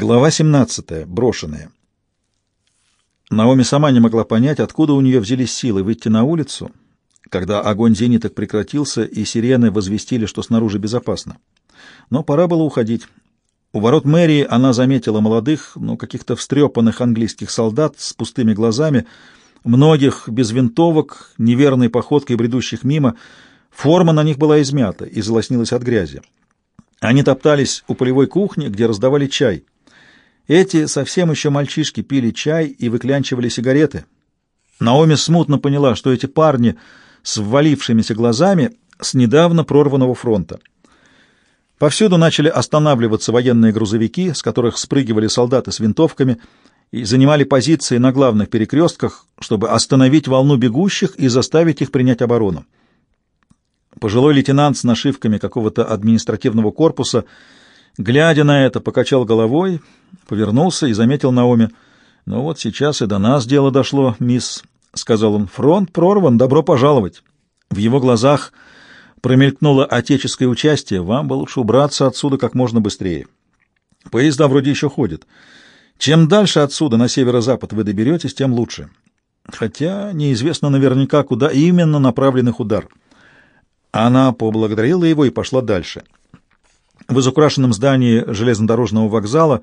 Глава 17. Брошенная. Наоми сама не могла понять, откуда у нее взялись силы выйти на улицу, когда огонь зениток прекратился и сирены возвестили, что снаружи безопасно. Но пора было уходить. У ворот мэрии она заметила молодых, но каких-то встрепанных английских солдат с пустыми глазами, многих без винтовок, неверной походкой бредущих мимо. Форма на них была измята и залоснилась от грязи. Они топтались у полевой кухни, где раздавали чай — эти совсем еще мальчишки пили чай и выклянчивали сигареты. Наоми смутно поняла, что эти парни с ввалившимися глазами с недавно прорванного фронта. Повсюду начали останавливаться военные грузовики, с которых спрыгивали солдаты с винтовками и занимали позиции на главных перекрестках, чтобы остановить волну бегущих и заставить их принять оборону. Пожилой лейтенант с нашивками какого-то административного корпуса — Глядя на это, покачал головой, повернулся и заметил Наоми. «Ну вот сейчас и до нас дело дошло, мисс», — сказал он. «Фронт прорван, добро пожаловать». В его глазах промелькнуло отеческое участие. «Вам бы лучше убраться отсюда как можно быстрее. Поезда вроде еще ходят. Чем дальше отсюда, на северо-запад, вы доберетесь, тем лучше. Хотя неизвестно наверняка, куда именно направлен их удар». Она поблагодарила его и пошла дальше. В изукрашенном здании железнодорожного вокзала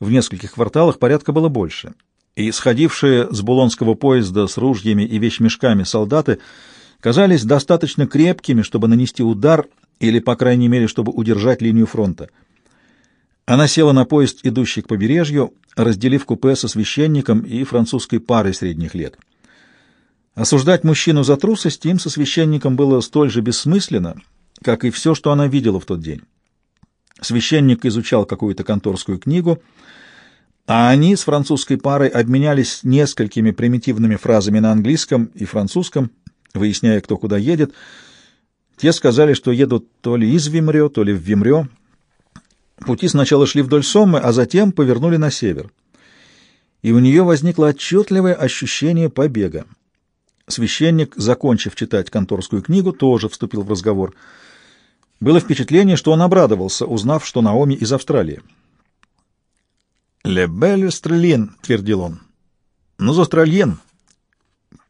в нескольких кварталах порядка было больше, и сходившие с булонского поезда с ружьями и вещмешками солдаты казались достаточно крепкими, чтобы нанести удар или, по крайней мере, чтобы удержать линию фронта. Она села на поезд, идущий к побережью, разделив купе со священником и французской парой средних лет. Осуждать мужчину за трусость им со священником было столь же бессмысленно, как и все, что она видела в тот день. Священник изучал какую-то конторскую книгу, а они с французской парой обменялись несколькими примитивными фразами на английском и французском, выясняя, кто куда едет. Те сказали, что едут то ли из Вимрё, то ли в Вимрё. Пути сначала шли вдоль Соммы, а затем повернули на север. И у нее возникло отчетливое ощущение побега. Священник, закончив читать конторскую книгу, тоже вступил в разговор — было впечатление, что он обрадовался, узнав, что Наоми из Австралии. «Ле бель стрелин», — твердил он. «Ну, за австралиен».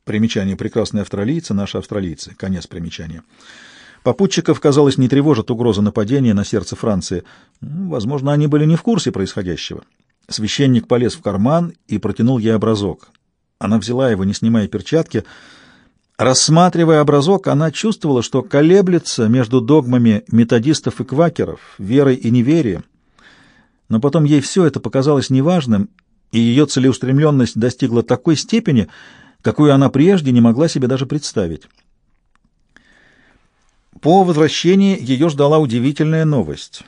Примечание «прекрасные австралийцы», «наши австралийцы». Конец примечания. Попутчиков, казалось, не тревожит угроза нападения на сердце Франции. Ну, возможно, они были не в курсе происходящего. Священник полез в карман и протянул ей образок. Она взяла его, не снимая перчатки, — Рассматривая образок, она чувствовала, что колеблется между догмами методистов и квакеров, верой и неверием. Но потом ей все это показалось неважным, и ее целеустремленность достигла такой степени, какую она прежде не могла себе даже представить. По возвращении ее ждала удивительная новость.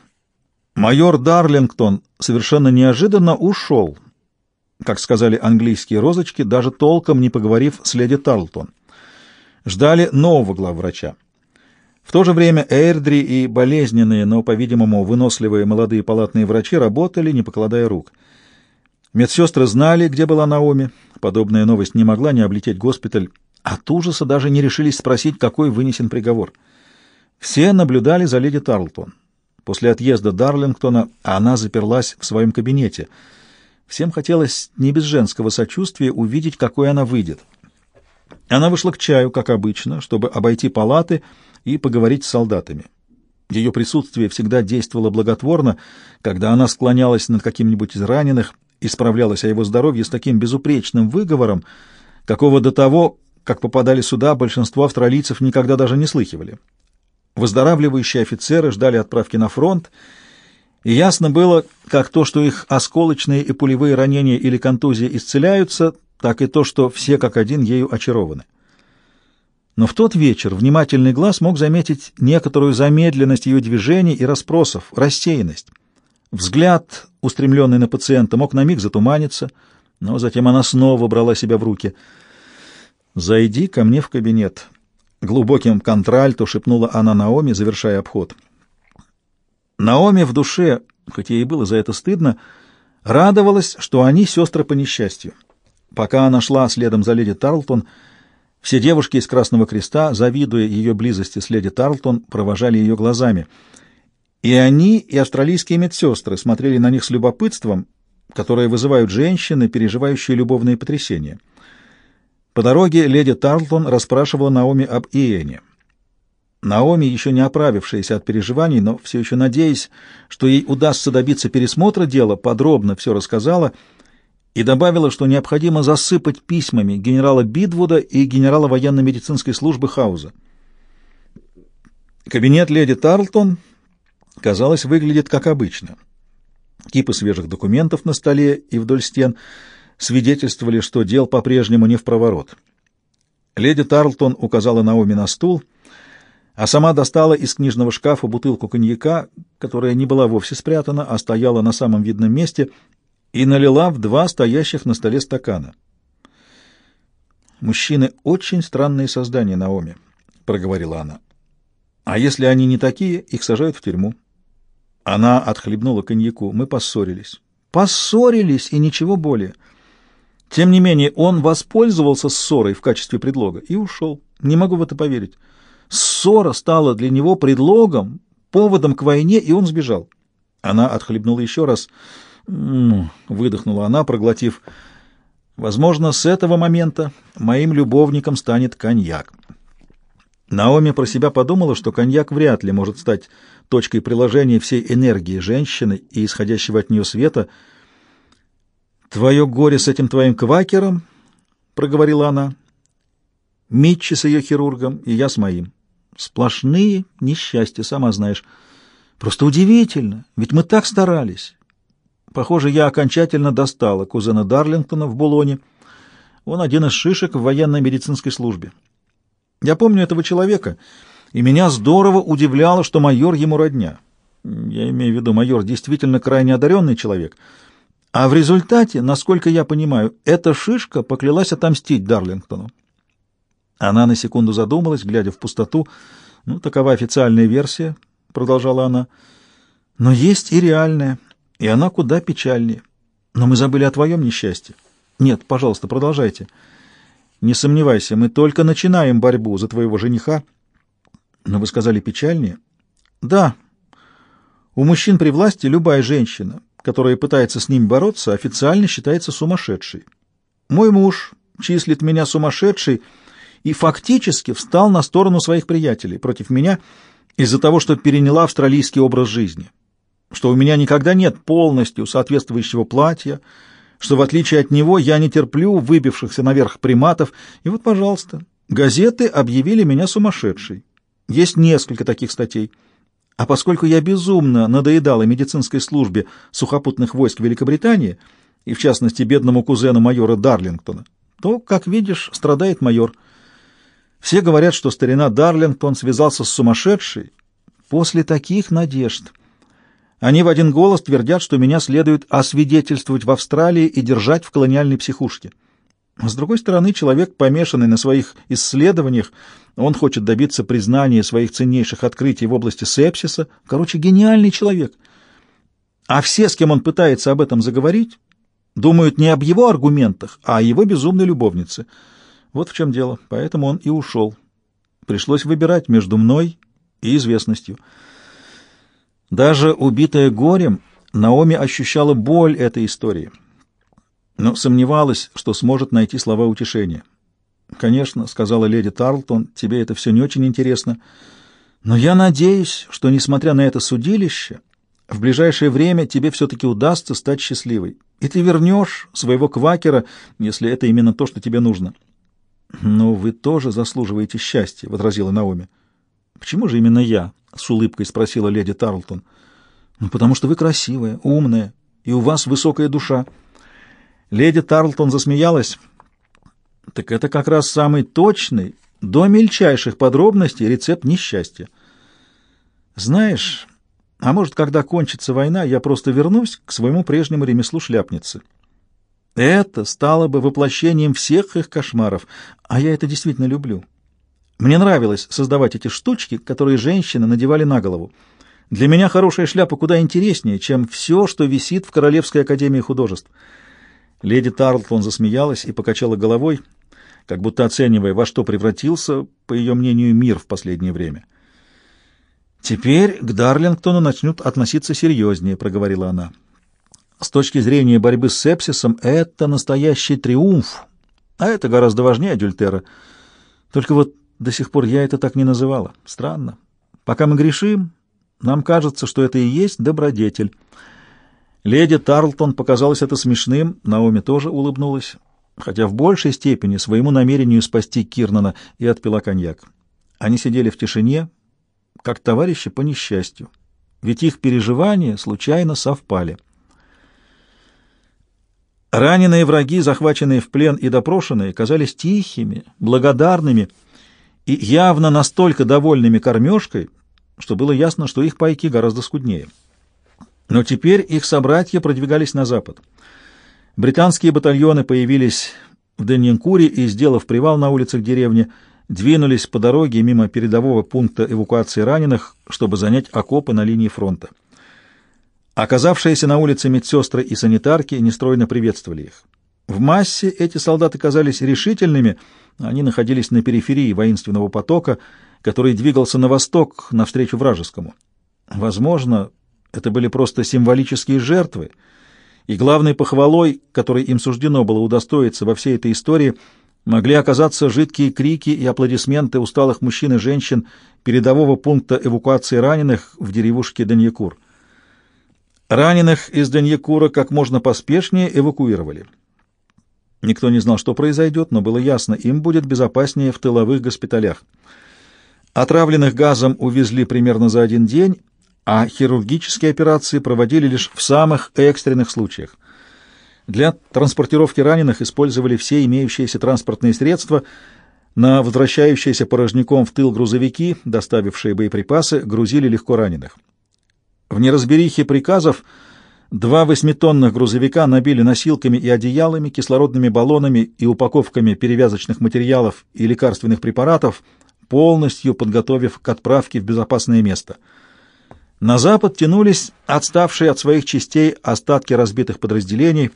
Майор Дарлингтон совершенно неожиданно ушел, как сказали английские розочки, даже толком не поговорив с леди Тарлтон ждали нового главврача. В то же время Эйрдри и болезненные, но, по-видимому, выносливые молодые палатные врачи работали, не покладая рук. Медсестры знали, где была Наоми. Подобная новость не могла не облететь госпиталь. От ужаса даже не решились спросить, какой вынесен приговор. Все наблюдали за леди Тарлтон. После отъезда Дарлингтона она заперлась в своем кабинете. Всем хотелось не без женского сочувствия увидеть, какой она выйдет. Она вышла к чаю, как обычно, чтобы обойти палаты и поговорить с солдатами. Ее присутствие всегда действовало благотворно, когда она склонялась над каким-нибудь из раненых и справлялась о его здоровье с таким безупречным выговором, какого до того, как попадали сюда, большинство австралийцев никогда даже не слыхивали. Выздоравливающие офицеры ждали отправки на фронт, и ясно было, как то, что их осколочные и пулевые ранения или контузии исцеляются, так и то, что все как один ею очарованы. Но в тот вечер внимательный глаз мог заметить некоторую замедленность ее движений и расспросов, рассеянность. Взгляд, устремленный на пациента, мог на миг затуманиться, но затем она снова брала себя в руки. «Зайди ко мне в кабинет», — глубоким контральто шепнула она Наоми, завершая обход. Наоми в душе, хоть ей было за это стыдно, радовалась, что они сестры по несчастью. Пока она шла следом за леди Тарлтон, все девушки из Красного Креста, завидуя ее близости с леди Тарлтон, провожали ее глазами. И они, и австралийские медсестры смотрели на них с любопытством, которое вызывают женщины, переживающие любовные потрясения. По дороге леди Тарлтон расспрашивала Наоми об Иене. Наоми, еще не оправившаяся от переживаний, но все еще надеясь, что ей удастся добиться пересмотра дела, подробно все рассказала и добавила, что необходимо засыпать письмами генерала Бидвуда и генерала военно-медицинской службы Хауза. Кабинет леди Тарлтон, казалось, выглядит как обычно. Кипы свежих документов на столе и вдоль стен свидетельствовали, что дел по-прежнему не в проворот. Леди Тарлтон указала Наоми на стул — а сама достала из книжного шкафа бутылку коньяка, которая не была вовсе спрятана, а стояла на самом видном месте, и налила в два стоящих на столе стакана. «Мужчины — очень странные создания, Наоми», — проговорила она. «А если они не такие, их сажают в тюрьму». Она отхлебнула коньяку. Мы поссорились. Поссорились, и ничего более. Тем не менее, он воспользовался ссорой в качестве предлога и ушел. Не могу в это поверить. Ссора стала для него предлогом, поводом к войне, и он сбежал. Она отхлебнула еще раз. Выдохнула она, проглотив. Возможно, с этого момента моим любовником станет коньяк. Наоми про себя подумала, что коньяк вряд ли может стать точкой приложения всей энергии женщины и исходящего от нее света. «Твое горе с этим твоим квакером», — проговорила она, — «Митчи с ее хирургом и я с моим. Сплошные несчастья, сама знаешь. Просто удивительно, ведь мы так старались. Похоже, я окончательно достала кузена Дарлингтона в Булоне. Он один из шишек в военно-медицинской службе. Я помню этого человека, и меня здорово удивляло, что майор ему родня. Я имею в виду, майор действительно крайне одаренный человек. А в результате, насколько я понимаю, эта шишка поклялась отомстить Дарлингтону. Она на секунду задумалась, глядя в пустоту. «Ну, такова официальная версия», — продолжала она. «Но есть и реальная, и она куда печальнее. Но мы забыли о твоем несчастье. Нет, пожалуйста, продолжайте. Не сомневайся, мы только начинаем борьбу за твоего жениха. Но вы сказали печальнее?» «Да. У мужчин при власти любая женщина, которая пытается с ним бороться, официально считается сумасшедшей. Мой муж числит меня сумасшедшей, — и фактически встал на сторону своих приятелей против меня из-за того, что переняла австралийский образ жизни, что у меня никогда нет полностью соответствующего платья, что в отличие от него я не терплю выбившихся наверх приматов, и вот, пожалуйста, газеты объявили меня сумасшедшей. Есть несколько таких статей. А поскольку я безумно надоедала медицинской службе сухопутных войск Великобритании, и в частности бедному кузену майора Дарлингтона, то, как видишь, страдает майор – все говорят, что старина Дарлингтон связался с сумасшедшей после таких надежд. Они в один голос твердят, что меня следует освидетельствовать в Австралии и держать в колониальной психушке. С другой стороны, человек, помешанный на своих исследованиях, он хочет добиться признания своих ценнейших открытий в области сепсиса. Короче, гениальный человек. А все, с кем он пытается об этом заговорить, думают не об его аргументах, а о его безумной любовнице — вот в чем дело, поэтому он и ушел. Пришлось выбирать между мной и известностью. Даже убитая горем, Наоми ощущала боль этой истории, но сомневалась, что сможет найти слова утешения. «Конечно», — сказала леди Тарлтон, — «тебе это все не очень интересно, но я надеюсь, что, несмотря на это судилище, в ближайшее время тебе все-таки удастся стать счастливой, и ты вернешь своего квакера, если это именно то, что тебе нужно». «Но вы тоже заслуживаете счастья», — возразила Наоми. «Почему же именно я?» — с улыбкой спросила леди Тарлтон. «Ну, потому что вы красивая, умная, и у вас высокая душа». Леди Тарлтон засмеялась. «Так это как раз самый точный, до мельчайших подробностей рецепт несчастья. Знаешь, а может, когда кончится война, я просто вернусь к своему прежнему ремеслу шляпницы». Это стало бы воплощением всех их кошмаров, а я это действительно люблю. Мне нравилось создавать эти штучки, которые женщины надевали на голову. Для меня хорошая шляпа куда интереснее, чем все, что висит в Королевской академии художеств. Леди Тарлтон засмеялась и покачала головой, как будто оценивая, во что превратился, по ее мнению, мир в последнее время. «Теперь к Дарлингтону начнут относиться серьезнее», — проговорила она. «С точки зрения борьбы с сепсисом это настоящий триумф, а это гораздо важнее Адюльтера. Только вот до сих пор я это так не называла. Странно. Пока мы грешим, нам кажется, что это и есть добродетель». Леди Тарлтон показалось это смешным, Наоми тоже улыбнулась, хотя в большей степени своему намерению спасти Кирнана и отпила коньяк. Они сидели в тишине, как товарищи по несчастью, ведь их переживания случайно совпали. Раненые враги, захваченные в плен и допрошенные, казались тихими, благодарными и явно настолько довольными кормежкой, что было ясно, что их пайки гораздо скуднее. Но теперь их собратья продвигались на запад. Британские батальоны появились в Деньянкуре и, сделав привал на улицах деревни, двинулись по дороге мимо передового пункта эвакуации раненых, чтобы занять окопы на линии фронта. Оказавшиеся на улице медсестры и санитарки нестройно приветствовали их. В массе эти солдаты казались решительными, они находились на периферии воинственного потока, который двигался на восток, навстречу вражескому. Возможно, это были просто символические жертвы, и главной похвалой, которой им суждено было удостоиться во всей этой истории, могли оказаться жидкие крики и аплодисменты усталых мужчин и женщин передового пункта эвакуации раненых в деревушке Даньякур. Раненых из Даньякура как можно поспешнее эвакуировали. Никто не знал, что произойдет, но было ясно, им будет безопаснее в тыловых госпиталях. Отравленных газом увезли примерно за один день, а хирургические операции проводили лишь в самых экстренных случаях. Для транспортировки раненых использовали все имеющиеся транспортные средства, на возвращающиеся порожняком в тыл грузовики, доставившие боеприпасы, грузили легко раненых. В неразберихе приказов два восьмитонных грузовика набили носилками и одеялами, кислородными баллонами и упаковками перевязочных материалов и лекарственных препаратов, полностью подготовив к отправке в безопасное место — на запад тянулись отставшие от своих частей остатки разбитых подразделений,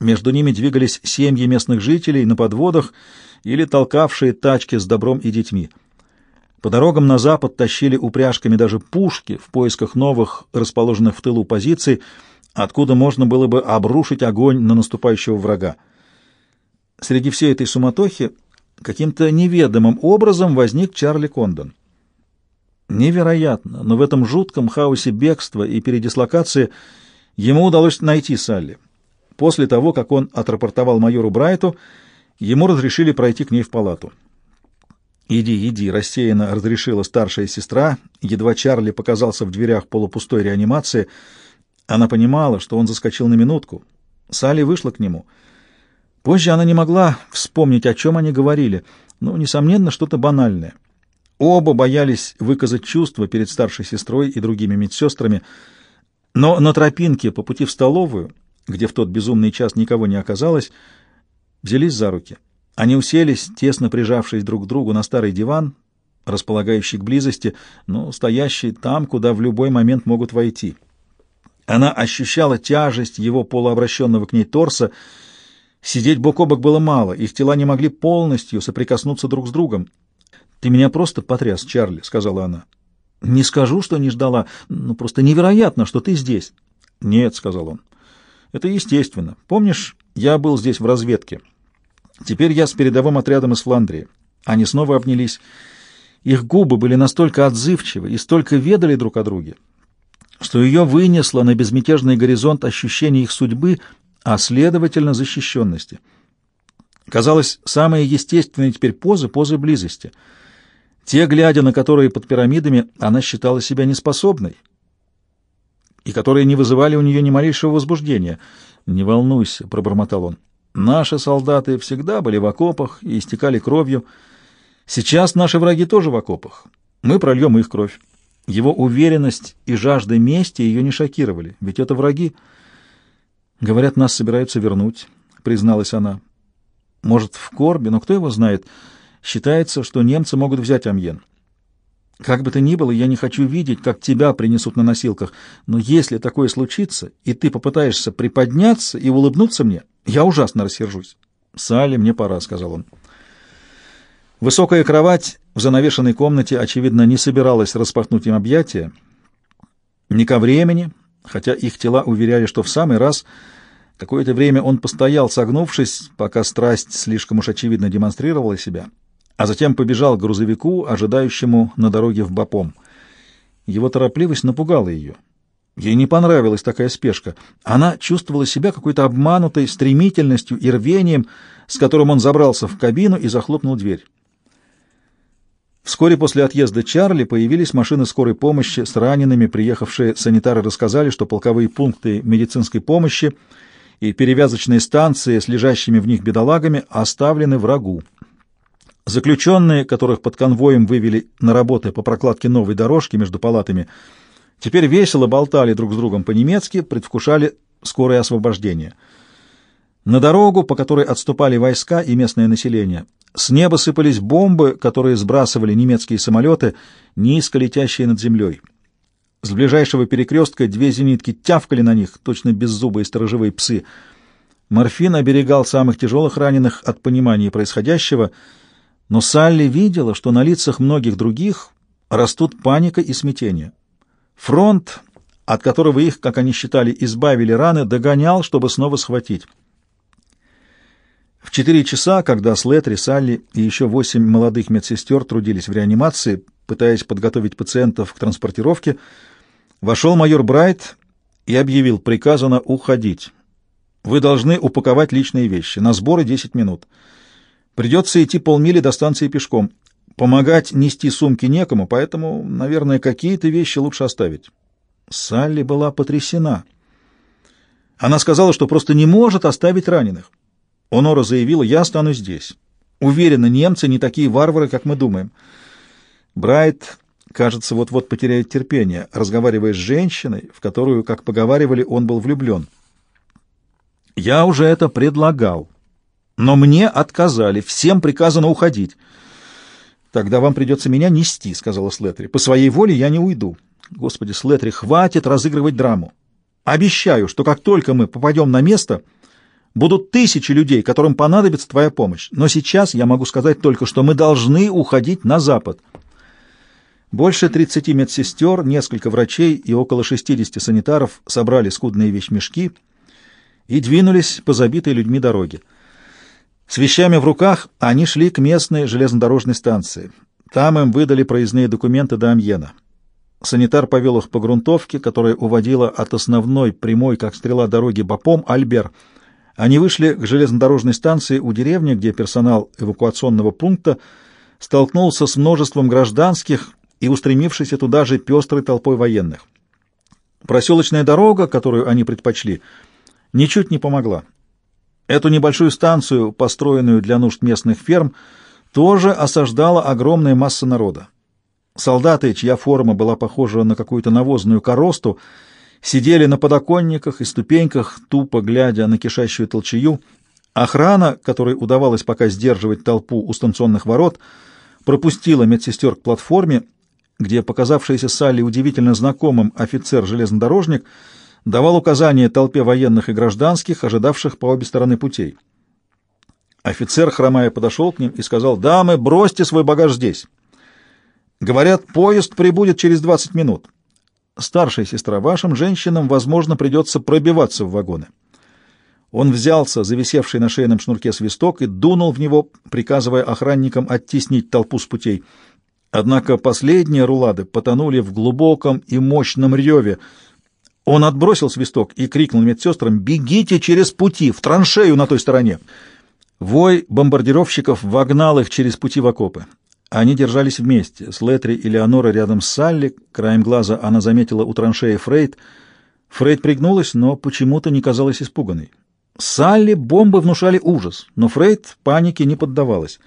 между ними двигались семьи местных жителей на подводах или толкавшие тачки с добром и детьми. По дорогам на запад тащили упряжками даже пушки в поисках новых, расположенных в тылу позиций, откуда можно было бы обрушить огонь на наступающего врага. Среди всей этой суматохи каким-то неведомым образом возник Чарли Кондон. Невероятно, но в этом жутком хаосе бегства и передислокации ему удалось найти Салли. После того, как он отрапортовал майору Брайту, ему разрешили пройти к ней в палату. «Иди, иди», — рассеянно разрешила старшая сестра. Едва Чарли показался в дверях полупустой реанимации, она понимала, что он заскочил на минутку. Салли вышла к нему. Позже она не могла вспомнить, о чем они говорили, но, несомненно, что-то банальное. Оба боялись выказать чувства перед старшей сестрой и другими медсестрами, но на тропинке по пути в столовую, где в тот безумный час никого не оказалось, взялись за руки. Они уселись, тесно прижавшись друг к другу на старый диван, располагающий к близости, но стоящий там, куда в любой момент могут войти. Она ощущала тяжесть его полуобращенного к ней торса. Сидеть бок о бок было мало, их тела не могли полностью соприкоснуться друг с другом. «Ты меня просто потряс, Чарли», — сказала она. «Не скажу, что не ждала, но просто невероятно, что ты здесь». «Нет», — сказал он. «Это естественно. Помнишь, я был здесь в разведке. Теперь я с передовым отрядом из Фландрии. Они снова обнялись. Их губы были настолько отзывчивы и столько ведали друг о друге, что ее вынесло на безмятежный горизонт ощущение их судьбы, а, следовательно, защищенности. Казалось, самая естественная теперь поза — поза близости — те, глядя на которые под пирамидами, она считала себя неспособной, и которые не вызывали у нее ни малейшего возбуждения. «Не волнуйся», — пробормотал он. «Наши солдаты всегда были в окопах и истекали кровью. Сейчас наши враги тоже в окопах. Мы прольем их кровь». Его уверенность и жажда мести ее не шокировали, ведь это враги. «Говорят, нас собираются вернуть», — призналась она. «Может, в Корбе, но кто его знает?» Считается, что немцы могут взять Амьен. Как бы то ни было, я не хочу видеть, как тебя принесут на носилках, но если такое случится, и ты попытаешься приподняться и улыбнуться мне, я ужасно рассержусь. «Салли, мне пора», — сказал он. Высокая кровать в занавешенной комнате, очевидно, не собиралась распахнуть им объятия. Ни ко времени, хотя их тела уверяли, что в самый раз какое-то время он постоял, согнувшись, пока страсть слишком уж очевидно демонстрировала себя, а затем побежал к грузовику, ожидающему на дороге в Бапом. Его торопливость напугала ее. Ей не понравилась такая спешка. Она чувствовала себя какой-то обманутой стремительностью и рвением, с которым он забрался в кабину и захлопнул дверь. Вскоре после отъезда Чарли появились машины скорой помощи с ранеными. Приехавшие санитары рассказали, что полковые пункты медицинской помощи и перевязочные станции с лежащими в них бедолагами оставлены врагу. Заключенные, которых под конвоем вывели на работы по прокладке новой дорожки между палатами, теперь весело болтали друг с другом по-немецки, предвкушали скорое освобождение. На дорогу, по которой отступали войска и местное население, с неба сыпались бомбы, которые сбрасывали немецкие самолеты, низко летящие над землей. С ближайшего перекрестка две зенитки тявкали на них, точно беззубые сторожевые псы. Морфин оберегал самых тяжелых раненых от понимания происходящего, но Салли видела, что на лицах многих других растут паника и смятение. Фронт, от которого их, как они считали, избавили раны, догонял, чтобы снова схватить. В четыре часа, когда Слетри, Салли и еще восемь молодых медсестер трудились в реанимации, пытаясь подготовить пациентов к транспортировке, вошел майор Брайт и объявил приказано уходить. Вы должны упаковать личные вещи. На сборы 10 минут. Придется идти полмили до станции пешком. Помогать нести сумки некому, поэтому, наверное, какие-то вещи лучше оставить. Салли была потрясена. Она сказала, что просто не может оставить раненых. Онора заявила, я останусь здесь. Уверена, немцы не такие варвары, как мы думаем. Брайт, кажется, вот-вот потеряет терпение, разговаривая с женщиной, в которую, как поговаривали, он был влюблен. Я уже это предлагал, но мне отказали, всем приказано уходить. Тогда вам придется меня нести, сказала Слетри. По своей воле я не уйду. Господи, Слетри, хватит разыгрывать драму. Обещаю, что как только мы попадем на место, Будут тысячи людей, которым понадобится твоя помощь. Но сейчас я могу сказать только, что мы должны уходить на запад. Больше 30 медсестер, несколько врачей и около 60 санитаров собрали скудные вещмешки и двинулись по забитой людьми дороге. С вещами в руках они шли к местной железнодорожной станции. Там им выдали проездные документы до Амьена. Санитар повел их по грунтовке, которая уводила от основной прямой, как стрела дороги Бапом, Альбер — они вышли к железнодорожной станции у деревни, где персонал эвакуационного пункта столкнулся с множеством гражданских и устремившейся туда же пестрой толпой военных. Проселочная дорога, которую они предпочли, ничуть не помогла. Эту небольшую станцию, построенную для нужд местных ферм, тоже осаждала огромная масса народа. Солдаты, чья форма была похожа на какую-то навозную коросту, сидели на подоконниках и ступеньках, тупо глядя на кишащую толчею. Охрана, которой удавалось пока сдерживать толпу у станционных ворот, пропустила медсестер к платформе, где показавшийся Салли удивительно знакомым офицер-железнодорожник давал указания толпе военных и гражданских, ожидавших по обе стороны путей. Офицер, хромая, подошел к ним и сказал, «Дамы, бросьте свой багаж здесь. Говорят, поезд прибудет через двадцать минут. Старшая сестра, вашим женщинам, возможно, придется пробиваться в вагоны. Он взялся за висевший на шейном шнурке свисток и дунул в него, приказывая охранникам оттеснить толпу с путей. Однако последние рулады потонули в глубоком и мощном реве. Он отбросил свисток и крикнул медсестрам «Бегите через пути, в траншею на той стороне!» Вой бомбардировщиков вогнал их через пути в окопы. Они держались вместе. С Летри и Леонора рядом с Салли. Краем глаза она заметила у траншеи Фрейд. Фрейд пригнулась, но почему-то не казалась испуганной. Салли бомбы внушали ужас, но Фрейд панике не поддавалась.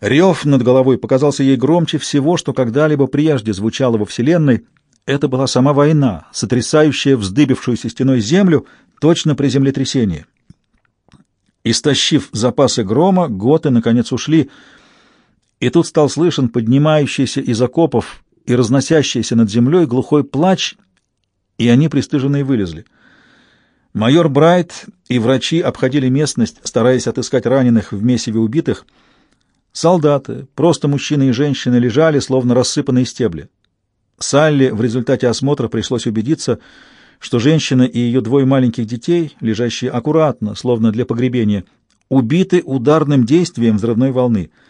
Рев над головой показался ей громче всего, что когда-либо прежде звучало во Вселенной. Это была сама война, сотрясающая вздыбившуюся стеной землю, точно при землетрясении. Истощив запасы грома, готы наконец ушли — и тут стал слышен поднимающийся из окопов и разносящийся над землей глухой плач, и они пристыженные вылезли. Майор Брайт и врачи обходили местность, стараясь отыскать раненых в месиве убитых. Солдаты, просто мужчины и женщины, лежали, словно рассыпанные стебли. Салли в результате осмотра пришлось убедиться, что женщина и ее двое маленьких детей, лежащие аккуратно, словно для погребения, убиты ударным действием взрывной волны —